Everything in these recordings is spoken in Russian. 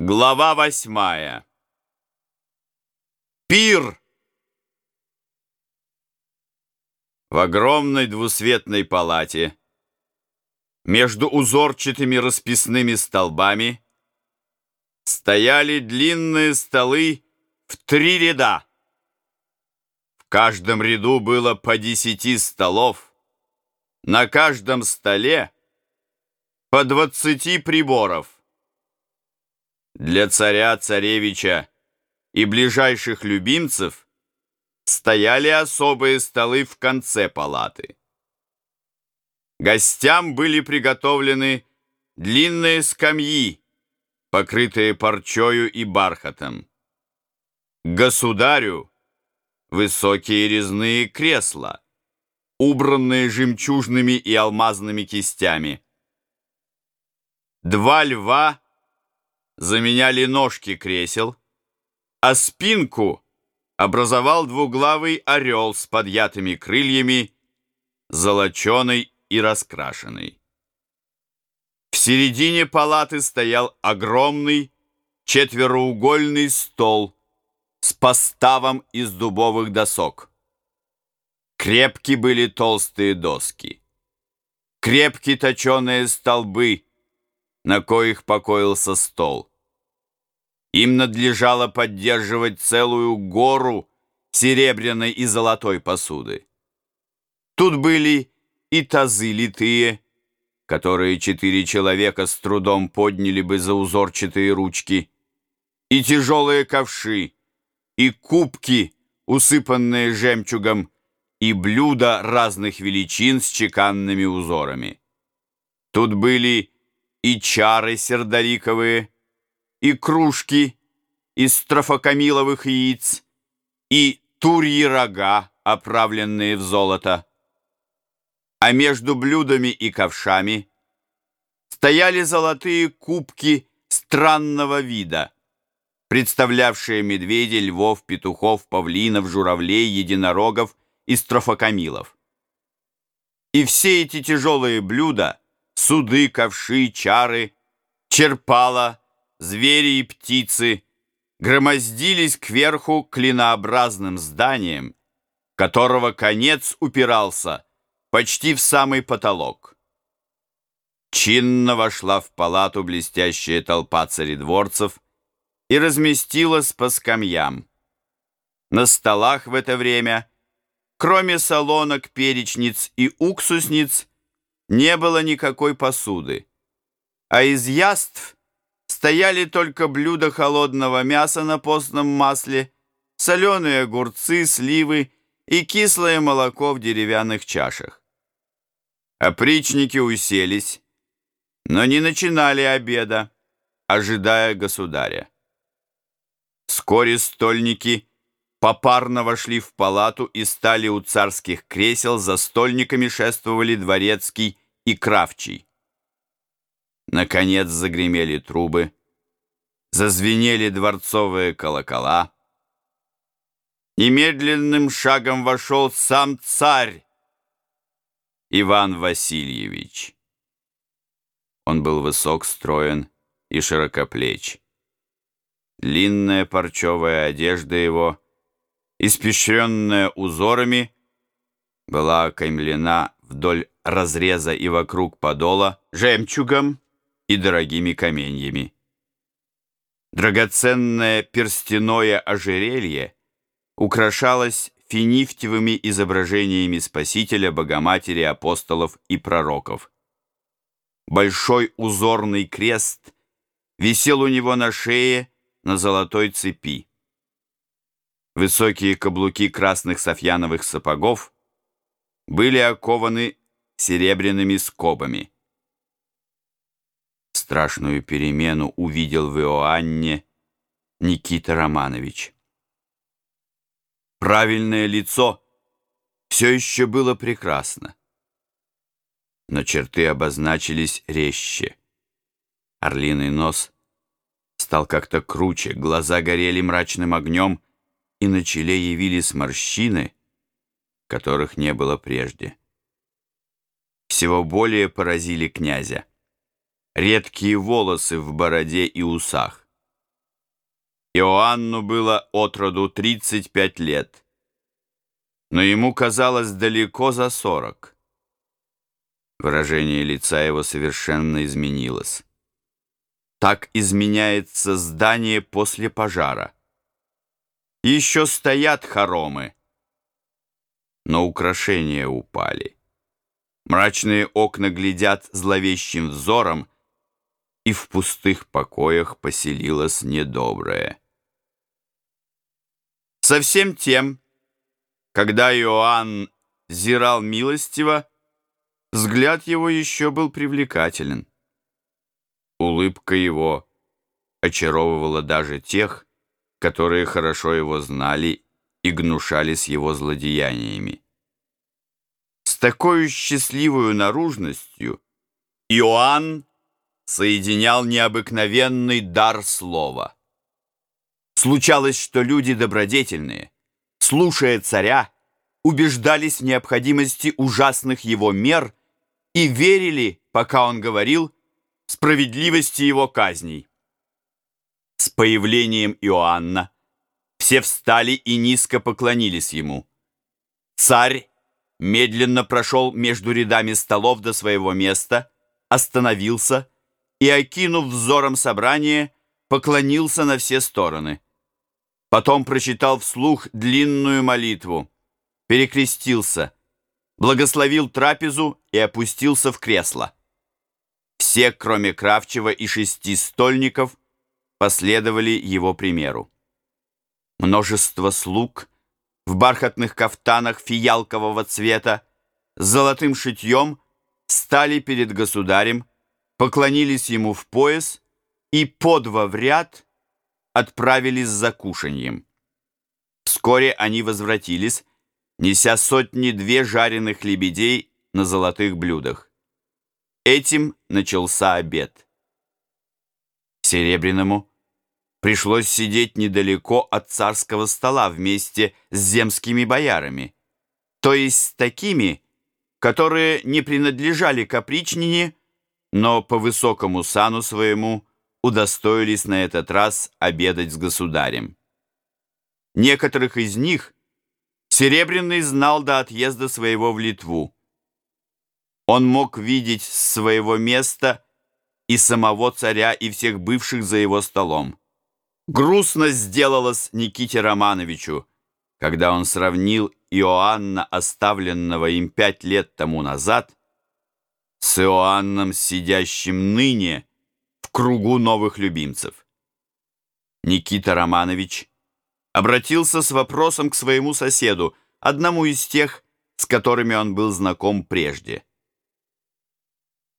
Глава восьмая. Пир! В огромной двусветной палате между узорчатыми расписными столбами стояли длинные столы в три ряда. В каждом ряду было по десяти столов, на каждом столе по двадцати приборов. Для царя-царевича и ближайших любимцев стояли особые столы в конце палаты. Гостям были приготовлены длинные скамьи, покрытые парчою и бархатом. Государю высокие резные кресла, убранные жемчужными и алмазными кистями. Два льва заменяли ножки кресел, а спинку образовал двуглавый орел с подъятыми крыльями, золоченый и раскрашенный. В середине палаты стоял огромный четвероугольный стол с поставом из дубовых досок. Крепки были толстые доски. Крепки точеные столбы, на коих покоился стол. Им надлежало поддерживать целую гору серебряной и золотой посуды. Тут были и тазы литые, которые четыре человека с трудом подняли бы за узорчатые ручки, и тяжелые ковши, и кубки, усыпанные жемчугом, и блюда разных величин с чеканными узорами. Тут были и чары сердоликовые, и кружки из трофокамиловых яиц, и турьи рога, оправленные в золото. А между блюдами и ковшами стояли золотые кубки странного вида, представлявшие медведей, львов, петухов, павлинов, журавлей, единорогов и строфокамилов. И все эти тяжелые блюда, суды, ковши, чары, черпала, звери и птицы громоздились кверху клинообразным зданием, которого конец упирался почти в самый потолок. Чинно вошла в палату блестящая толпа царедворцев и разместилась по скамьям. На столах в это время, кроме солонок, перечниц и уксусниц, не было никакой посуды, а из яств стояли только блюда холодного мяса на постном масле, соленые огурцы, сливы и кислое молоко в деревянных чашах. Опричники уселись, но не начинали обеда, ожидая государя. Вскоре стольники попарно вошли в палату и стали у царских кресел, за стольниками шествовали дворецкий и кравчий. Наконец загремели трубы, зазвенели дворцовые колокола, и медленным шагом вошел сам царь Иван Васильевич. Он был высок, строен и широкоплеч. Длинная парчевая одежда его, испещренная узорами, была окаймлена вдоль разреза и вокруг подола жемчугом, и дорогими каменьями. Драгоценное перстяное ожерелье украшалось финифтевыми изображениями Спасителя, Богоматери, апостолов и пророков. Большой узорный крест висел у него на шее на золотой цепи. Высокие каблуки красных софьяновых сапогов были окованы серебряными скобами страшную перемену увидел в Иоанне Никита Романович. Правильное лицо все еще было прекрасно, но черты обозначились резче. Орлиный нос стал как-то круче, глаза горели мрачным огнем, и на челе явились морщины, которых не было прежде. Всего более поразили князя редкие волосы в бороде и усах. Иоанну было от роду 35 лет, но ему казалось далеко за 40. Выражение лица его совершенно изменилось. Так изменяется здание после пожара. Еще стоят хоромы, но украшения упали. Мрачные окна глядят зловещим взором, и в пустых покоях поселилось недоброе. Совсем тем, когда Иоанн зирал милостиво, взгляд его еще был привлекателен. Улыбка его очаровывала даже тех, которые хорошо его знали и гнушались его злодеяниями. С такой счастливой наружностью Иоанн соединял необыкновенный дар слова. Случалось, что люди добродетельные, слушая царя, убеждались в необходимости ужасных его мер и верили, пока он говорил, справедливости его казней. С появлением Иоанна все встали и низко поклонились ему. Царь медленно прошел между рядами столов до своего места, остановился и, окинув взором собрание, поклонился на все стороны. Потом прочитал вслух длинную молитву, перекрестился, благословил трапезу и опустился в кресло. Все, кроме Кравчева и шести стольников, последовали его примеру. Множество слуг в бархатных кафтанах фиялкового цвета с золотым шитьем стали перед государем, поклонились ему в пояс и по два в ряд отправились за кушаньем. Вскоре они возвратились, неся сотни-две жареных лебедей на золотых блюдах. Этим начался обед. Серебряному пришлось сидеть недалеко от царского стола вместе с земскими боярами, то есть с такими, которые не принадлежали капричнине, но по высокому сану своему удостоились на этот раз обедать с государем. Некоторых из них Серебряный знал до отъезда своего в Литву. Он мог видеть с своего места и самого царя, и всех бывших за его столом. Грустно сделалось Никите Романовичу, когда он сравнил Иоанна, оставленного им пять лет тому назад, с Иоанном, сидящим ныне в кругу новых любимцев. Никита Романович обратился с вопросом к своему соседу, одному из тех, с которыми он был знаком прежде.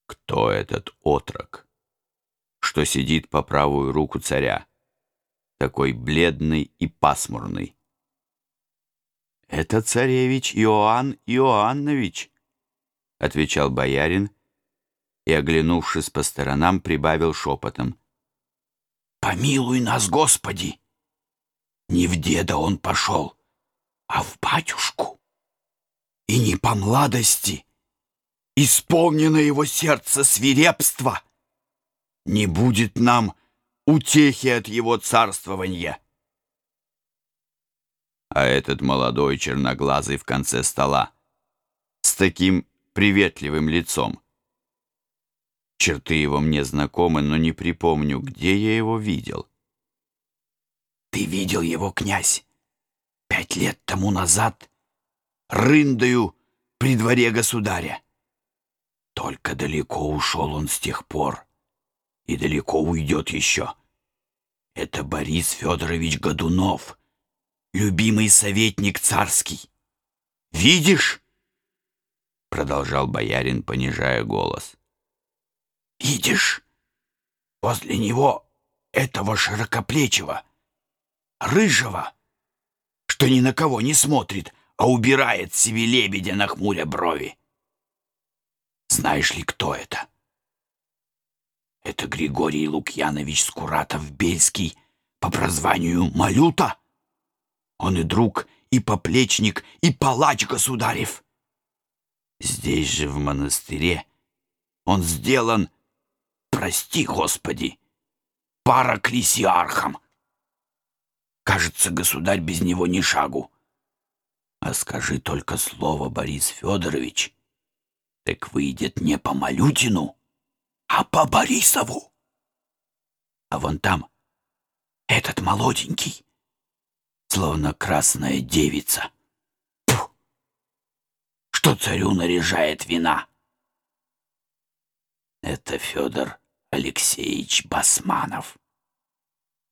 «Кто этот отрок, что сидит по правую руку царя, такой бледный и пасмурный?» «Это царевич Иоанн Иоаннович», — отвечал боярин и, оглянувшись по сторонам, прибавил шепотом. «Помилуй нас, Господи! Не в деда он пошел, а в батюшку. И не по младости, исполнено его сердце свирепства. Не будет нам утехи от его царствования». А этот молодой черноглазый в конце стола с таким приветливым лицом. Черты его мне знакомы, но не припомню, где я его видел. Ты видел его, князь, пять лет тому назад, рындою при дворе государя. Только далеко ушел он с тех пор, и далеко уйдет еще. Это Борис Федорович Годунов, любимый советник царский. Видишь? Продолжал боярин, понижая голос. «Видишь, возле него этого широкоплечего, рыжего, что ни на кого не смотрит, а убирает себе лебедя на хмуря брови. Знаешь ли, кто это? Это Григорий Лукьянович Скуратов-Бельский по прозванию Малюта. Он и друг, и поплечник, и палач государев. Здесь же, в монастыре, он сделан, прости, Господи, параклисиархом. кажется, государь без него ни шагу. А скажи только слово, Борис Федорович, так выйдет не по Малютину, а по Борисову. А вон там этот молоденький, словно красная девица. Что царю наряжает вина? Это Федор Алексеевич Басманов.